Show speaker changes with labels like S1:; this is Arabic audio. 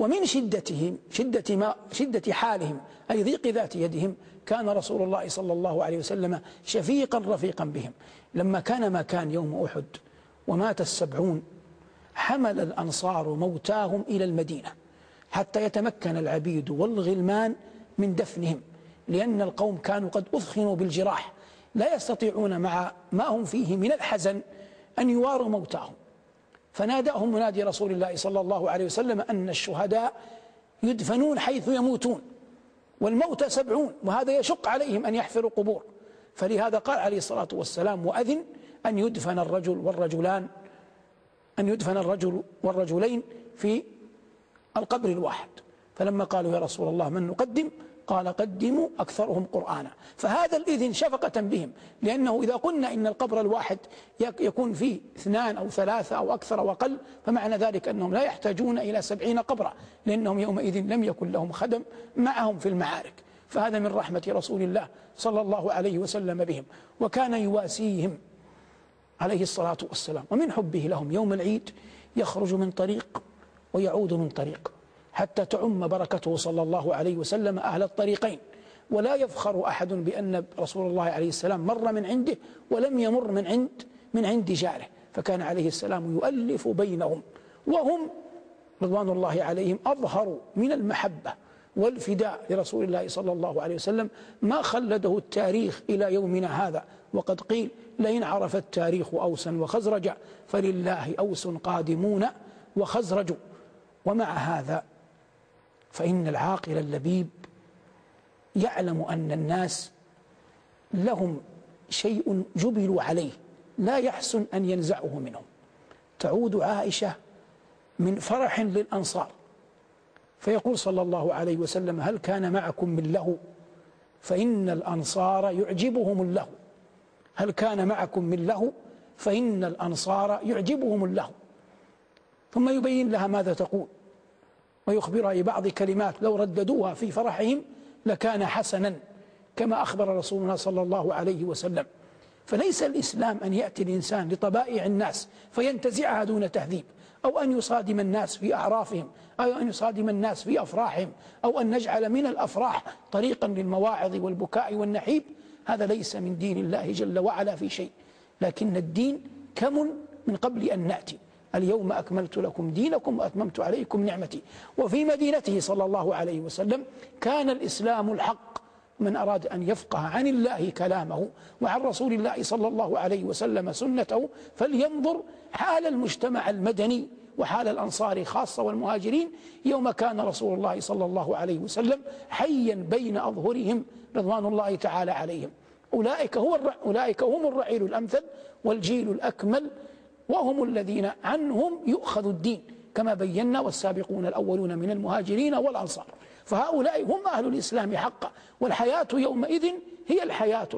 S1: ومن شدتهم شدة, ما شدة حالهم أي ضيق ذات يدهم كان رسول الله صلى الله عليه وسلم شفيقا رفيقا بهم. لما كان ما كان يوم أحد ومات السبعون حمل الأنصار موتاهم إلى المدينة حتى يتمكن العبيد والغلمان من دفنهم لأن القوم كانوا قد أثخنوا بالجراح. لا يستطيعون مع ما هم فيه من الحزن أن يواروا موتاهم. فناداهم منادي رسول الله صلى الله عليه وسلم أن الشهداء يدفنون حيث يموتون والموتى سبعون وهذا يشق عليهم أن يحفروا قبور. فلهذا قال عليه الصلاة والسلام وأذن أن يدفن الرجل والرجلان أن يدفن الرجل والرجلين في القبر الواحد. فلما قالوا يا رسول الله من نقدم؟ قال قدموا أكثرهم قرآنا. فهذا الإذن شفقة بهم لأنه إذا قلنا إن القبر الواحد يكون فيه اثنان أو ثلاثة أو أكثر وأقل فمعنى ذلك أنهم لا يحتاجون إلى سبعين قبرا لأنهم يومئذ لم يكن لهم خدم معهم في المعارك. فهذا من رحمة رسول الله صلى الله عليه وسلم بهم. وكان يواسيهم عليه الصلاة والسلام ومن حبه لهم يوم العيد يخرج من طريق ويعود من طريق. حتى تعم بركته صلى الله عليه وسلم أهل الطريقين. ولا يفخر أحد بأن رسول الله عليه السلام مر من عنده ولم يمر من عند من عند جاره. فكان عليه السلام يؤلف بينهم وهم رضوان الله عليهم أظهروا من المحبة والفداء لرسول الله صلى الله عليه وسلم ما خلده التاريخ إلى يومنا هذا. وقد قيل لئن عرف التاريخ أوسا وخزرج فلله أوس قادمون وخزرج. ومع هذا فإن العاقل اللبيب يعلم أن الناس لهم شيء جبلوا عليه لا يحسن أن ينزعه منهم. تعود عائشة من فرح للأنصار فيقول صلى الله عليه وسلم هل كان معكم من له؟ فإن الأنصار يعجبهم الله هل كان معكم من له؟ فإن الأنصار يعجبهم الله ثم يبين لها ماذا تقول. ويخبرها ببعض كلمات لو رددوها في فرحهم لكان حسنا كما أخبر رسولنا صلى الله عليه وسلم. فليس الإسلام أن يأتي الإنسان لطبائع الناس فينتزعها دون تهذيب أو أن يصادم الناس في أعرافهم أو أن يصادم الناس في أفراحهم أو أن نجعل من الأفراح طريقا للمواعظ والبكاء والنحيب. هذا ليس من دين الله جل وعلا في شيء لكن الدين كمن من قبل أن نأتي. اليوم أكملت لكم دينكم وأتممت عليكم نعمتي. وفي مدينته صلى الله عليه وسلم كان الإسلام الحق من أراد أن يفقه عن الله كلامه وعن رسول الله صلى الله عليه وسلم سنته فلينظر حال المجتمع المدني وحال الأنصار خاصة والمهاجرين يوم كان رسول الله صلى الله عليه وسلم حيا بين أظهرهم رضوان الله تعالى عليهم. أولئك, هو أولئك هم الرعيل الأمثل والجيل الأكمل وهم الذين عنهم يؤخذ الدين كما بينا والسابقون الأولون من المهاجرين والأنصار. فهؤلاء هم أهل الإسلام حقا والحياة يومئذ هي الحياة